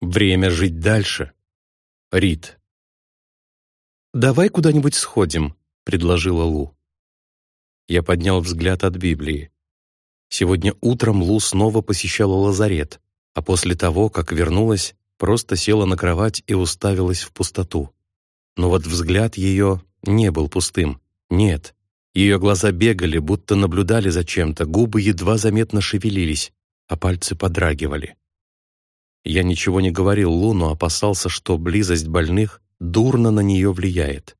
Время жить дальше. Рид. «Давай куда-нибудь сходим», — предложила Лу. Я поднял взгляд от Библии. Сегодня утром Лу снова посещала лазарет, а после того, как вернулась, просто села на кровать и уставилась в пустоту. Но вот взгляд ее не был пустым. Нет. Ее глаза бегали, будто наблюдали за чем-то, губы едва заметно шевелились, а пальцы подрагивали. Я ничего не говорил Лу, но опасался, что близость больных дурно на нее влияет.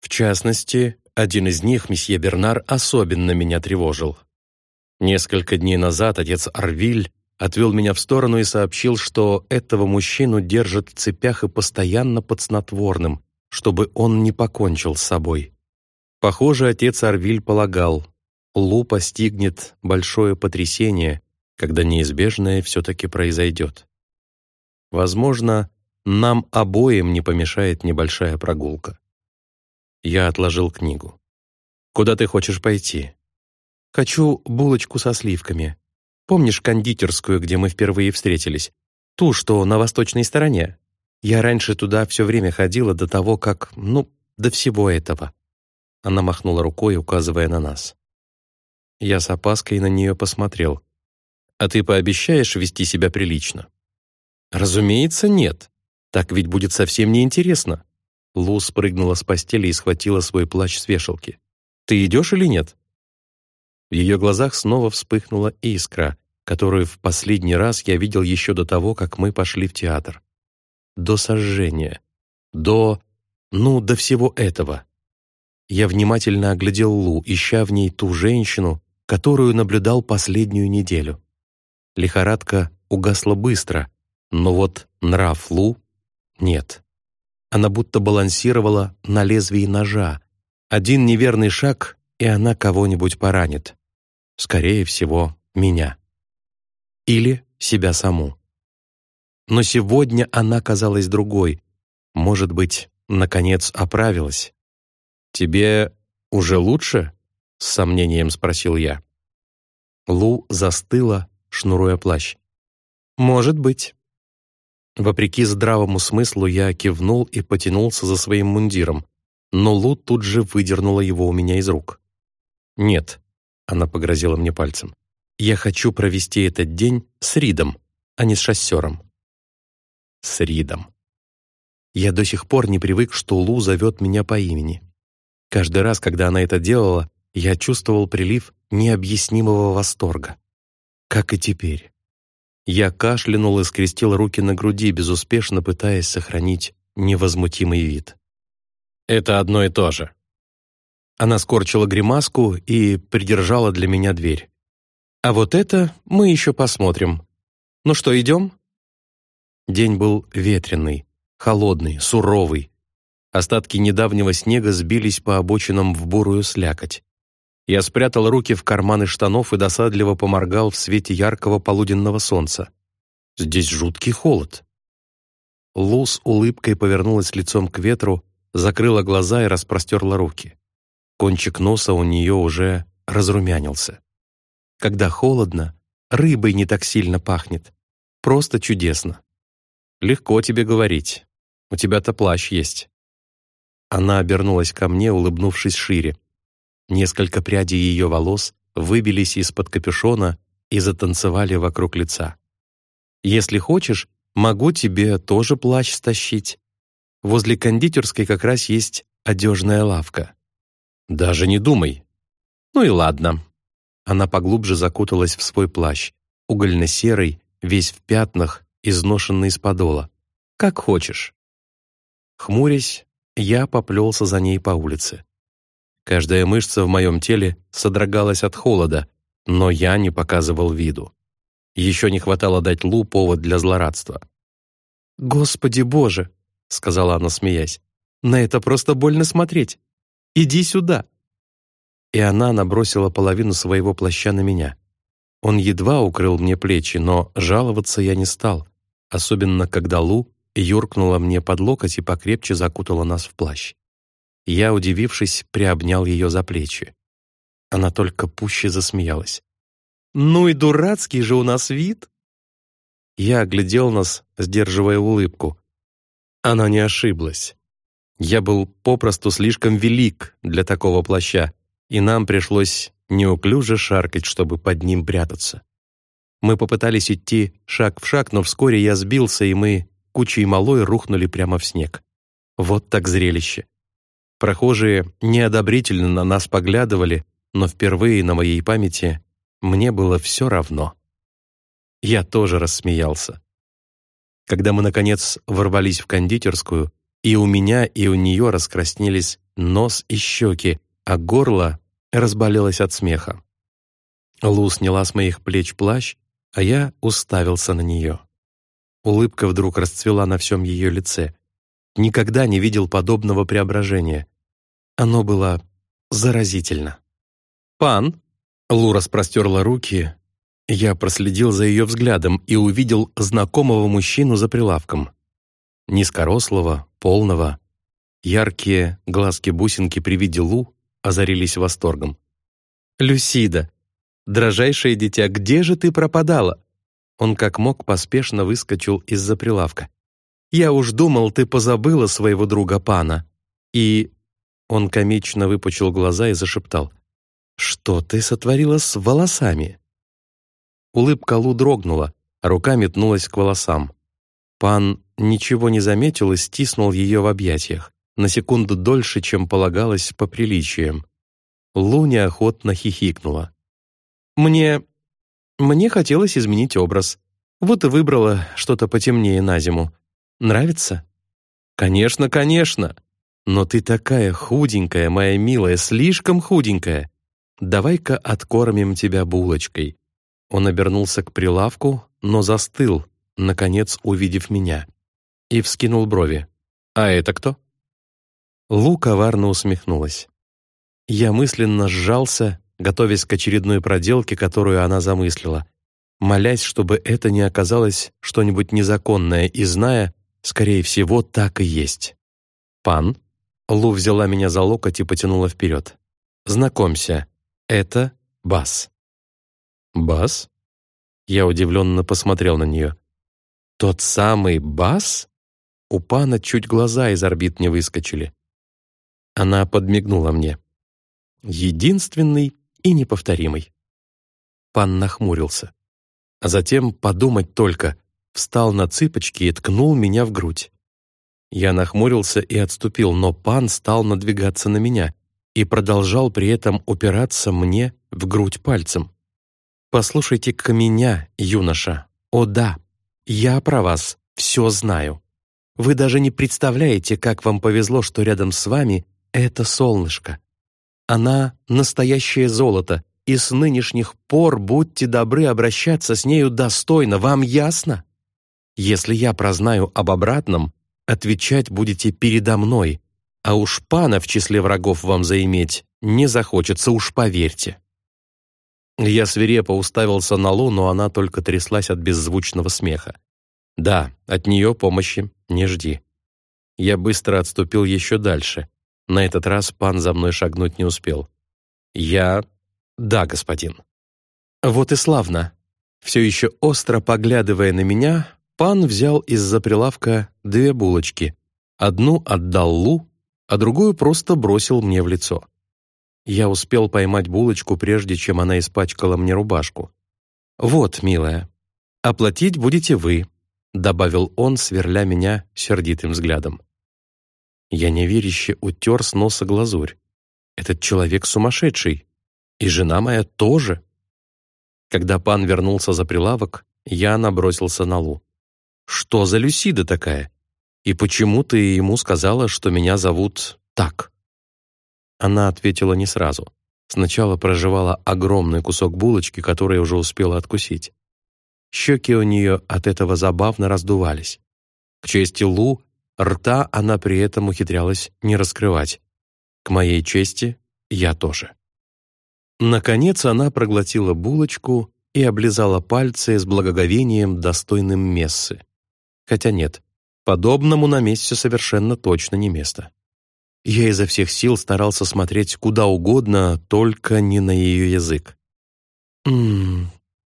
В частности, один из них, месье Бернар, особенно меня тревожил. Несколько дней назад отец Арвиль отвел меня в сторону и сообщил, что этого мужчину держат в цепях и постоянно под снотворным, чтобы он не покончил с собой. Похоже, отец Арвиль полагал, Лу постигнет большое потрясение, когда неизбежное все-таки произойдет. Возможно, нам обоим не помешает небольшая прогулка. Я отложил книгу. «Куда ты хочешь пойти?» «Хочу булочку со сливками. Помнишь кондитерскую, где мы впервые встретились? Ту, что на восточной стороне? Я раньше туда все время ходила до того, как... Ну, до всего этого». Она махнула рукой, указывая на нас. Я с опаской на нее посмотрел. «А ты пообещаешь вести себя прилично?» «Разумеется, нет. Так ведь будет совсем неинтересно». Лу спрыгнула с постели и схватила свой плащ с вешалки. «Ты идешь или нет?» В ее глазах снова вспыхнула искра, которую в последний раз я видел еще до того, как мы пошли в театр. До сожжения. До... ну, до всего этого. Я внимательно оглядел Лу, ища в ней ту женщину, которую наблюдал последнюю неделю. Лихорадка угасла быстро, но вот нрав Лу — нет. Она будто балансировала на лезвии ножа. Один неверный шаг, и она кого-нибудь поранит. Скорее всего, меня. Или себя саму. Но сегодня она казалась другой. Может быть, наконец оправилась. «Тебе уже лучше?» — с сомнением спросил я. Лу застыла, шнуруя плащ. «Может быть». Вопреки здравому смыслу я кивнул и потянулся за своим мундиром, но Лу тут же выдернула его у меня из рук. «Нет», — она погрозила мне пальцем, «я хочу провести этот день с Ридом, а не с шоссером». С Ридом. Я до сих пор не привык, что Лу зовет меня по имени. Каждый раз, когда она это делала, я чувствовал прилив необъяснимого восторга. Как и теперь. Я кашлянул и скрестил руки на груди, безуспешно пытаясь сохранить невозмутимый вид. «Это одно и то же». Она скорчила гримаску и придержала для меня дверь. «А вот это мы еще посмотрим. Ну что, идем?» День был ветреный, холодный, суровый. Остатки недавнего снега сбились по обочинам в бурую слякоть. Я спрятал руки в карманы штанов и досадливо поморгал в свете яркого полуденного солнца. Здесь жуткий холод. Лу с улыбкой повернулась лицом к ветру, закрыла глаза и распростерла руки. Кончик носа у нее уже разрумянился. Когда холодно, рыбой не так сильно пахнет. Просто чудесно. Легко тебе говорить. У тебя-то плащ есть. Она обернулась ко мне, улыбнувшись шире. Несколько прядей ее волос выбились из-под капюшона и затанцевали вокруг лица. «Если хочешь, могу тебе тоже плащ стащить. Возле кондитерской как раз есть одежная лавка». «Даже не думай». «Ну и ладно». Она поглубже закуталась в свой плащ, угольно-серый, весь в пятнах, изношенный из подола. «Как хочешь». Хмурясь, я поплелся за ней по улице. Каждая мышца в моем теле содрогалась от холода, но я не показывал виду. Еще не хватало дать Лу повод для злорадства. «Господи Боже!» — сказала она, смеясь. «На это просто больно смотреть. Иди сюда!» И она набросила половину своего плаща на меня. Он едва укрыл мне плечи, но жаловаться я не стал, особенно когда Лу юркнула мне под локоть и покрепче закутала нас в плащ. Я, удивившись, приобнял ее за плечи. Она только пуще засмеялась. «Ну и дурацкий же у нас вид!» Я оглядел нас, сдерживая улыбку. Она не ошиблась. Я был попросту слишком велик для такого плаща, и нам пришлось неуклюже шаркать, чтобы под ним прятаться. Мы попытались идти шаг в шаг, но вскоре я сбился, и мы кучей малой рухнули прямо в снег. Вот так зрелище. Прохожие неодобрительно на нас поглядывали, но впервые на моей памяти мне было все равно. Я тоже рассмеялся. Когда мы, наконец, ворвались в кондитерскую, и у меня, и у нее раскраснелись нос и щеки, а горло разболелось от смеха. Лу сняла с моих плеч плащ, а я уставился на нее. Улыбка вдруг расцвела на всем ее лице. Никогда не видел подобного преображения. Оно было заразительно. «Пан!» Лу распростерла руки. Я проследил за ее взглядом и увидел знакомого мужчину за прилавком. Низкорослого, полного. Яркие глазки-бусинки при виде Лу озарились восторгом. «Люсида! Дрожайшее дитя, где же ты пропадала?» Он как мог поспешно выскочил из-за прилавка. «Я уж думал, ты позабыла своего друга пана». И он комично выпучил глаза и зашептал. «Что ты сотворила с волосами?» Улыбка Лу дрогнула, а рука метнулась к волосам. Пан ничего не заметил и стиснул ее в объятиях, на секунду дольше, чем полагалось по приличиям. Лу неохотно хихикнула. «Мне... мне хотелось изменить образ. Вот и выбрала что-то потемнее на зиму. Нравится?» «Конечно, конечно!» «Но ты такая худенькая, моя милая, слишком худенькая. Давай-ка откормим тебя булочкой». Он обернулся к прилавку, но застыл, наконец увидев меня, и вскинул брови. «А это кто?» Лу коварно усмехнулась. Я мысленно сжался, готовясь к очередной проделке, которую она замыслила, молясь, чтобы это не оказалось что-нибудь незаконное, и зная, скорее всего, так и есть. «Пан?» Лу взяла меня за локоть и потянула вперед. «Знакомься, это Бас». «Бас?» Я удивленно посмотрел на нее. «Тот самый Бас?» У пана чуть глаза из орбит не выскочили. Она подмигнула мне. «Единственный и неповторимый». Пан нахмурился. А затем, подумать только, встал на цыпочки и ткнул меня в грудь. Я нахмурился и отступил, но пан стал надвигаться на меня и продолжал при этом упираться мне в грудь пальцем. «Послушайте-ка меня, юноша. О да, я про вас все знаю. Вы даже не представляете, как вам повезло, что рядом с вами это солнышко. Она — настоящее золото, и с нынешних пор будьте добры обращаться с нею достойно, вам ясно? Если я прознаю об обратном, отвечать будете передо мной, а уж пана в числе врагов вам заиметь не захочется, уж поверьте». Я свирепо уставился на Лу, но она только тряслась от беззвучного смеха. «Да, от нее помощи не жди». Я быстро отступил еще дальше. На этот раз пан за мной шагнуть не успел. «Я... да, господин». «Вот и славно». Все еще остро поглядывая на меня, Пан взял из-за прилавка две булочки. Одну отдал Лу, а другую просто бросил мне в лицо. Я успел поймать булочку, прежде чем она испачкала мне рубашку. «Вот, милая, оплатить будете вы», — добавил он, сверля меня сердитым взглядом. Я неверяще утер с носа глазурь. «Этот человек сумасшедший. И жена моя тоже». Когда пан вернулся за прилавок, я набросился на Лу. Что за Люсида такая? И почему ты ему сказала, что меня зовут так?» Она ответила не сразу. Сначала прожевала огромный кусок булочки, который уже успела откусить. Щеки у нее от этого забавно раздувались. К чести Лу, рта она при этом ухитрялась не раскрывать. К моей чести, я тоже. Наконец она проглотила булочку и облизала пальцы с благоговением, достойным мессы. Хотя нет, подобному на месте совершенно точно не место. Я изо всех сил старался смотреть куда угодно, только не на ее язык. «Ммм,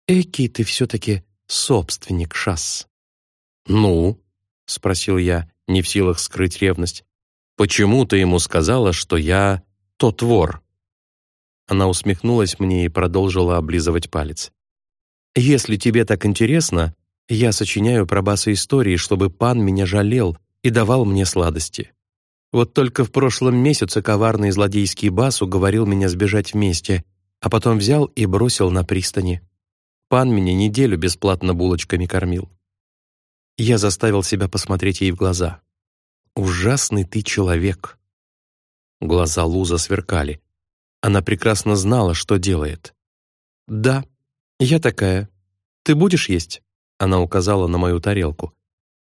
эки ты все-таки собственник шасс». «Ну?» — спросил я, не в силах скрыть ревность. «Почему ты ему сказала, что я тот вор?» Она усмехнулась мне и продолжила облизывать палец. «Если тебе так интересно, я сочиняю про басы истории, чтобы пан меня жалел и давал мне сладости. Вот только в прошлом месяце коварный злодейский бас уговорил меня сбежать вместе, а потом взял и бросил на пристани. Пан меня неделю бесплатно булочками кормил. Я заставил себя посмотреть ей в глаза. «Ужасный ты человек!» Глаза Луза сверкали. Она прекрасно знала, что делает. «Да, я такая. Ты будешь есть?» Она указала на мою тарелку.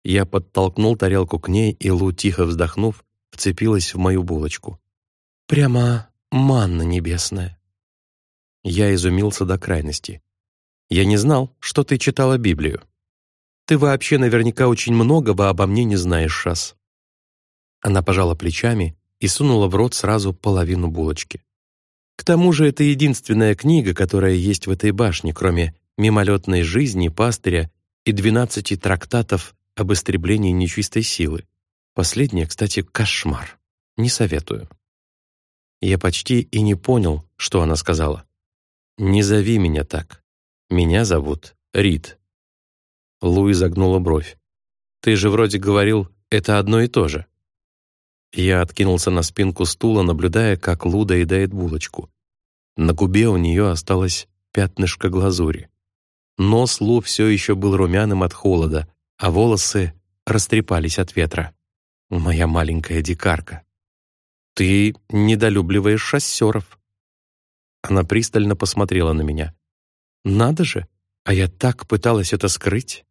Я подтолкнул тарелку к ней, и Лу, тихо вздохнув, вцепилась в мою булочку. «Прямо манна небесная». Я изумился до крайности. «Я не знал, что ты читала Библию». Ты вообще наверняка очень многого обо мне не знаешь, Шас». Она пожала плечами и сунула в рот сразу половину булочки. К тому же это единственная книга, которая есть в этой башне, кроме мимолетной жизни пастыря и двенадцати трактатов об истреблении нечистой силы. Последнее, кстати, кошмар. Не советую. Я почти и не понял, что она сказала. «Не зови меня так. Меня зовут Рид». Луи загнула бровь. «Ты же вроде говорил, это одно и то же». Я откинулся на спинку стула, наблюдая, как Лу доедает булочку. На губе у нее осталось пятнышко глазури. Нос Лу все еще был румяным от холода, а волосы растрепались от ветра. Моя маленькая дикарка. «Ты недолюбливаешь шоссеров». Она пристально посмотрела на меня. «Надо же, а я так пыталась это скрыть».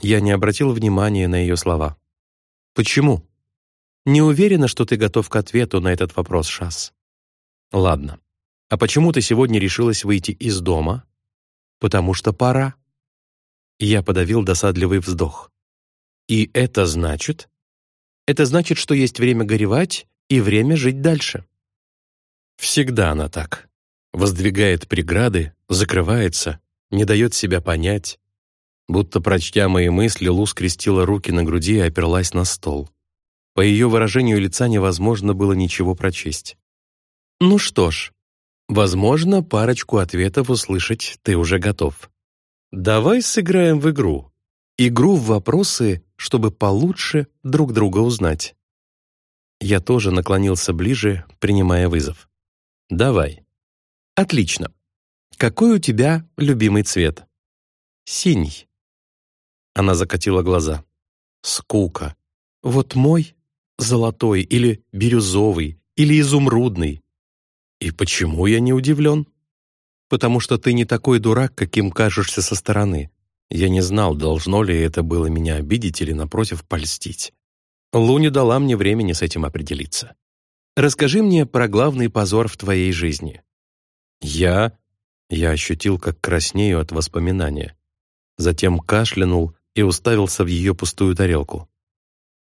Я не обратил внимания на ее слова. «Почему?» «Не уверена, что ты готов к ответу на этот вопрос, Шас». «Ладно. А почему ты сегодня решилась выйти из дома?» «Потому что пора». Я подавил досадливый вздох. «И это значит?» «Это значит, что есть время горевать и время жить дальше». Всегда она так. Воздвигает преграды, закрывается, не дает себя понять, Будто прочтя мои мысли, Лу скрестила руки на груди и оперлась на стол. По ее выражению лица невозможно было ничего прочесть. «Ну что ж, возможно, парочку ответов услышать ты уже готов. Давай сыграем в игру. Игру в вопросы, чтобы получше друг друга узнать». Я тоже наклонился ближе, принимая вызов. «Давай». «Отлично. Какой у тебя любимый цвет?» «Синий». Она закатила глаза. Скука. Вот мой золотой или бирюзовый или изумрудный. И почему я не удивлен? Потому что ты не такой дурак, каким кажешься со стороны. Я не знал, должно ли это было меня обидеть или, напротив, польстить. Лу дала мне времени с этим определиться. Расскажи мне про главный позор в твоей жизни. Я... Я ощутил, как краснею от воспоминания. Затем кашлянул и уставился в ее пустую тарелку.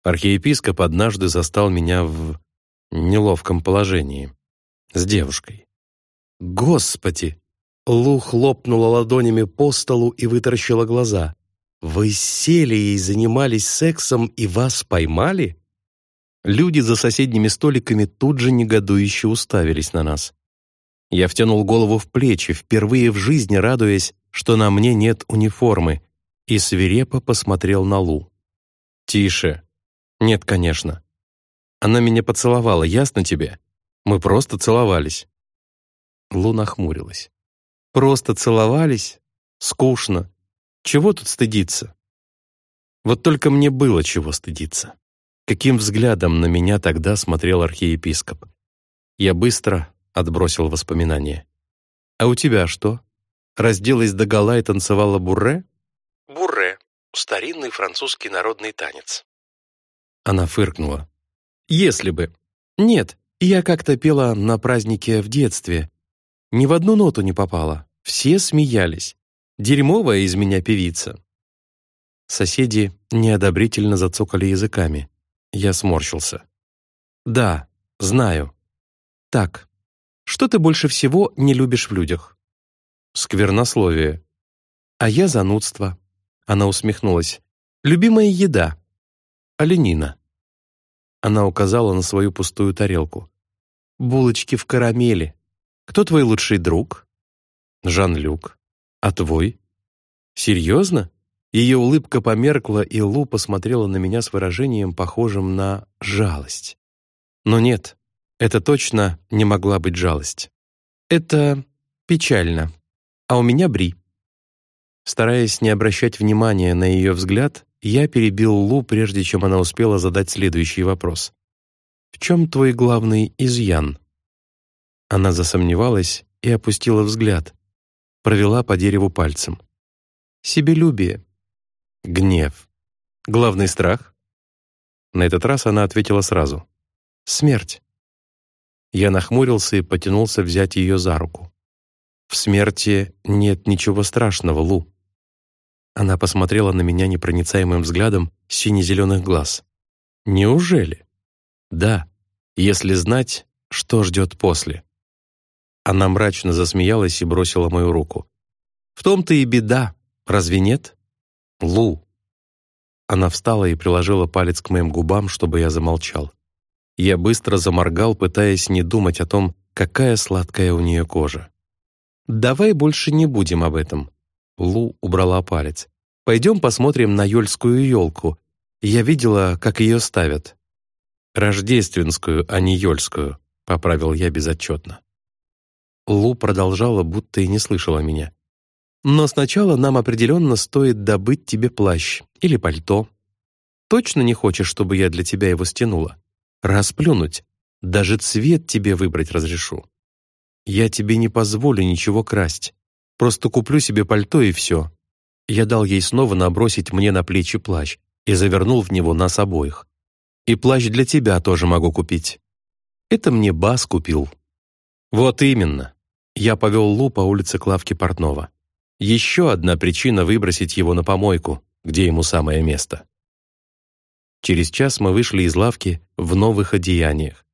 Архиепископ однажды застал меня в неловком положении. С девушкой. «Господи!» Лу хлопнула ладонями по столу и вытаращила глаза. «Вы сели и занимались сексом, и вас поймали?» Люди за соседними столиками тут же негодующе уставились на нас. Я втянул голову в плечи, впервые в жизни радуясь, что на мне нет униформы, и свирепо посмотрел на Лу. «Тише. Нет, конечно. Она меня поцеловала, ясно тебе? Мы просто целовались». Лу нахмурилась. «Просто целовались? Скучно. Чего тут стыдиться?» Вот только мне было чего стыдиться. Каким взглядом на меня тогда смотрел архиепископ. Я быстро отбросил воспоминания. «А у тебя что? Разделась догола и танцевала бурре?» Бурре — старинный французский народный танец. Она фыркнула. «Если бы. Нет, я как-то пела на празднике в детстве. Ни в одну ноту не попала. Все смеялись. Дерьмовая из меня певица». Соседи неодобрительно зацокали языками. Я сморщился. «Да, знаю. Так, что ты больше всего не любишь в людях?» «Сквернословие», А я занудство. Она усмехнулась. Любимая еда. Оленина. Она указала на свою пустую тарелку. Булочки в карамели. Кто твой лучший друг? Жан-Люк. А твой? Серьезно? Ее улыбка померкла, и Лу посмотрела на меня с выражением, похожим на жалость. Но нет, это точно не могла быть жалость. Это печально. А у меня Бри. Стараясь не обращать внимания на ее взгляд, я перебил Лу, прежде чем она успела задать следующий вопрос. «В чем твой главный изъян?» Она засомневалась и опустила взгляд, провела по дереву пальцем. «Себелюбие». «Гнев». «Главный страх?» На этот раз она ответила сразу. «Смерть». Я нахмурился и потянулся взять ее за руку. «В смерти нет ничего страшного, Лу». Она посмотрела на меня непроницаемым взглядом сине-зеленых глаз. «Неужели?» «Да, если знать, что ждет после». Она мрачно засмеялась и бросила мою руку. «В том-то и беда, разве нет?» «Лу». Она встала и приложила палец к моим губам, чтобы я замолчал. Я быстро заморгал, пытаясь не думать о том, какая сладкая у нее кожа. «Давай больше не будем об этом», Лу убрала палец. «Пойдем посмотрим на Йольскую елку. Я видела, как ее ставят». «Рождественскую, а не Йольскую», — поправил я безотчетно. Лу продолжала, будто и не слышала меня. «Но сначала нам определенно стоит добыть тебе плащ или пальто. Точно не хочешь, чтобы я для тебя его стянула? Расплюнуть. Даже цвет тебе выбрать разрешу. Я тебе не позволю ничего красть. Просто куплю себе пальто и все». Я дал ей снова набросить мне на плечи плащ и завернул в него нас обоих. «И плащ для тебя тоже могу купить». Это мне Бас купил. Вот именно. Я повел Лу по улице к лавке портного. Еще одна причина выбросить его на помойку, где ему самое место. Через час мы вышли из лавки в новых одеяниях.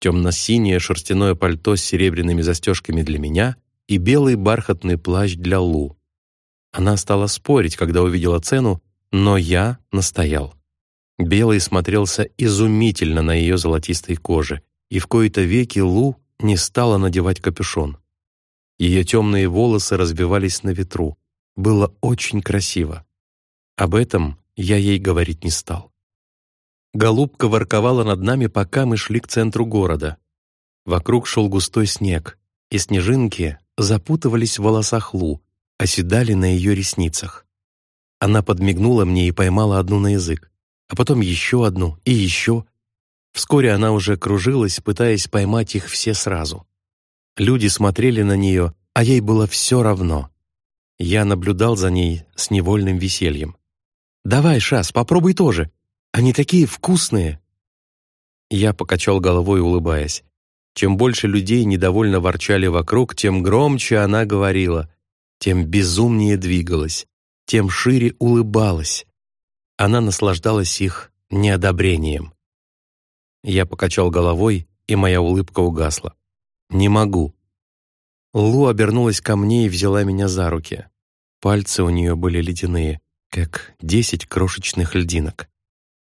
Темно-синее шерстяное пальто с серебряными застежками для меня и белый бархатный плащ для Лу. Она стала спорить, когда увидела цену, но я настоял. Белый смотрелся изумительно на ее золотистой коже, и в кои-то веки Лу не стала надевать капюшон. Ее темные волосы разбивались на ветру. Было очень красиво. Об этом я ей говорить не стал. Голубка ворковала над нами, пока мы шли к центру города. Вокруг шел густой снег, и снежинки запутывались в волосах Лу, оседали на ее ресницах. Она подмигнула мне и поймала одну на язык, а потом еще одну и еще. Вскоре она уже кружилась, пытаясь поймать их все сразу. Люди смотрели на нее, а ей было все равно. Я наблюдал за ней с невольным весельем. «Давай, Шас, попробуй тоже. Они такие вкусные!» Я покачал головой, улыбаясь. Чем больше людей недовольно ворчали вокруг, тем громче она говорила, тем безумнее двигалась, тем шире улыбалась. Она наслаждалась их неодобрением. Я покачал головой, и моя улыбка угасла. «Не могу». Лу обернулась ко мне и взяла меня за руки. Пальцы у нее были ледяные, как десять крошечных льдинок.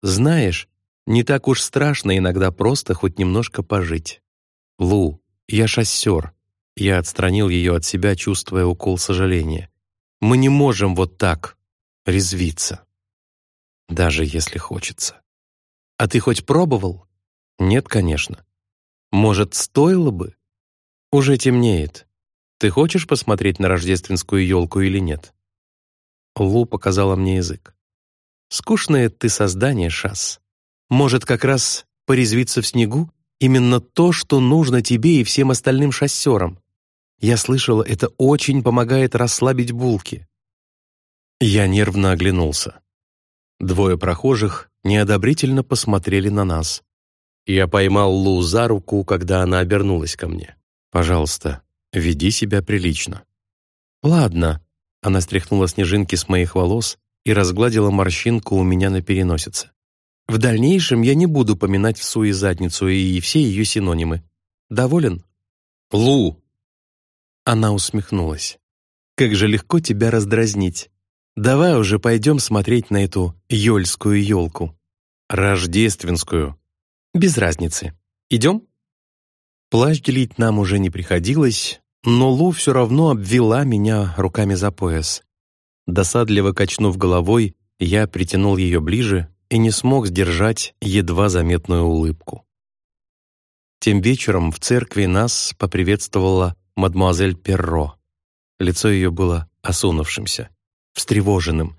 «Знаешь, не так уж страшно иногда просто хоть немножко пожить. «Лу, я шоссер». Я отстранил ее от себя, чувствуя укол сожаления. «Мы не можем вот так резвиться. Даже если хочется». «А ты хоть пробовал?» «Нет, конечно». «Может, стоило бы?» «Уже темнеет. Ты хочешь посмотреть на рождественскую елку или нет?» Лу показала мне язык. «Скучное ты создание, Шас. Может, как раз порезвиться в снегу Именно то, что нужно тебе и всем остальным шоссерам. Я слышала, это очень помогает расслабить булки. Я нервно оглянулся. Двое прохожих неодобрительно посмотрели на нас. Я поймал Лу за руку, когда она обернулась ко мне. «Пожалуйста, веди себя прилично». «Ладно», — она стряхнула снежинки с моих волос и разгладила морщинку у меня на переносице. В дальнейшем я не буду поминать в суе задницу и все ее синонимы. Доволен? Лу! Она усмехнулась. Как же легко тебя раздразнить. Давай уже пойдем смотреть на эту ёльскую елку. Рождественскую. Без разницы. Идем? Плащ делить нам уже не приходилось, но Лу все равно обвела меня руками за пояс. Досадливо качнув головой, я притянул ее ближе и не смог сдержать едва заметную улыбку. Тем вечером в церкви нас поприветствовала мадемуазель Перро. Лицо ее было осунувшимся, встревоженным.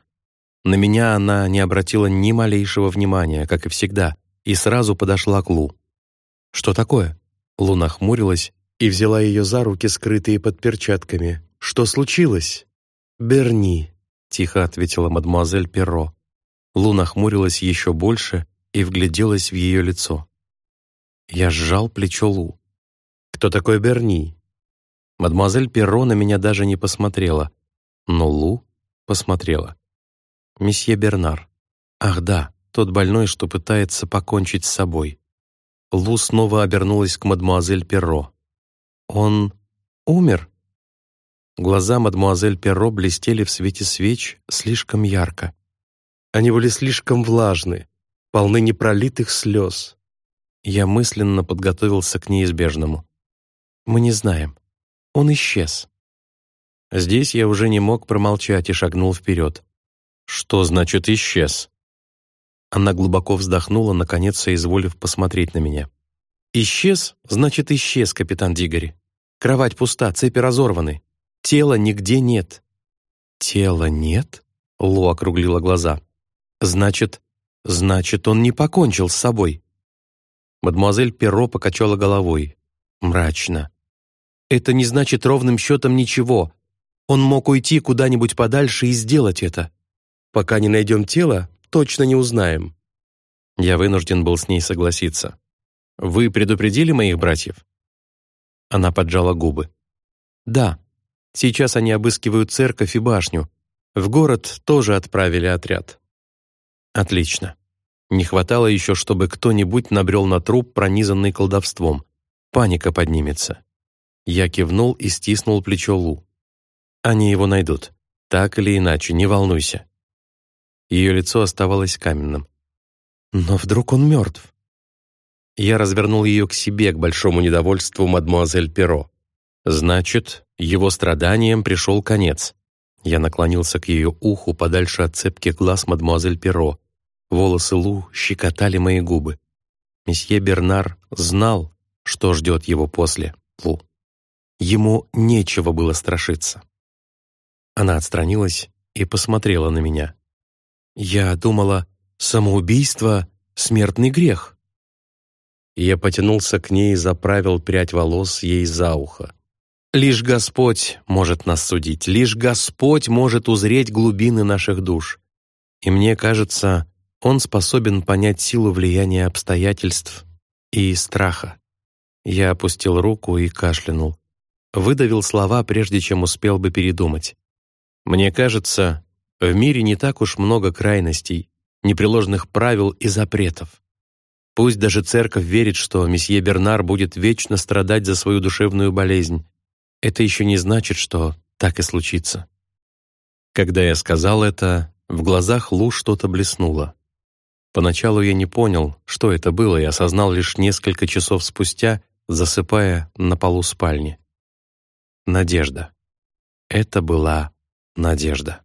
На меня она не обратила ни малейшего внимания, как и всегда, и сразу подошла к Лу. «Что такое?» Лу нахмурилась и взяла ее за руки, скрытые под перчатками. «Что случилось?» «Берни», — тихо ответила мадемуазель Перро. Лу нахмурилась еще больше и вгляделась в ее лицо. Я сжал плечо Лу. «Кто такой Берни?» Мадемуазель Перро на меня даже не посмотрела, но Лу посмотрела. «Месье Бернар. Ах да, тот больной, что пытается покончить с собой». Лу снова обернулась к мадемуазель Перро. «Он умер?» Глаза мадемуазель Перро блестели в свете свеч слишком ярко. Они были слишком влажны, полны непролитых слез. Я мысленно подготовился к неизбежному. Мы не знаем. Он исчез. Здесь я уже не мог промолчать и шагнул вперед. «Что значит исчез?» Она глубоко вздохнула, наконец соизволив посмотреть на меня. «Исчез, значит, исчез, капитан Дигори. Кровать пуста, цепи разорваны. Тела нигде нет». «Тела нет?» — Лу округлила глаза. «Значит, значит, он не покончил с собой». Мадемуазель Перро покачала головой. Мрачно. «Это не значит ровным счетом ничего. Он мог уйти куда-нибудь подальше и сделать это. Пока не найдем тело, точно не узнаем». Я вынужден был с ней согласиться. «Вы предупредили моих братьев?» Она поджала губы. «Да. Сейчас они обыскивают церковь и башню. В город тоже отправили отряд». «Отлично. Не хватало еще, чтобы кто-нибудь набрел на труп, пронизанный колдовством. Паника поднимется. Я кивнул и стиснул плечо Лу. Они его найдут. Так или иначе, не волнуйся. Ее лицо оставалось каменным. Но вдруг он мертв? Я развернул ее к себе, к большому недовольству мадмуазель Перо. Значит, его страданиям пришел конец. Я наклонился к ее уху подальше от цепких глаз мадмуазель Перо, Волосы Лу щекотали мои губы. Месье Бернар знал, что ждет его после Лу. Ему нечего было страшиться. Она отстранилась и посмотрела на меня. «Я думала, самоубийство — смертный грех». Я потянулся к ней и заправил прядь волос ей за ухо. «Лишь Господь может нас судить, лишь Господь может узреть глубины наших душ. И мне кажется, он способен понять силу влияния обстоятельств и страха. Я опустил руку и кашлянул. Выдавил слова, прежде чем успел бы передумать. Мне кажется, в мире не так уж много крайностей, непреложных правил и запретов. Пусть даже церковь верит, что месье Бернар будет вечно страдать за свою душевную болезнь. Это еще не значит, что так и случится. Когда я сказал это, в глазах Лу что-то блеснуло. Поначалу я не понял, что это было, и осознал лишь несколько часов спустя, засыпая на полу спальни. Надежда. Это была надежда.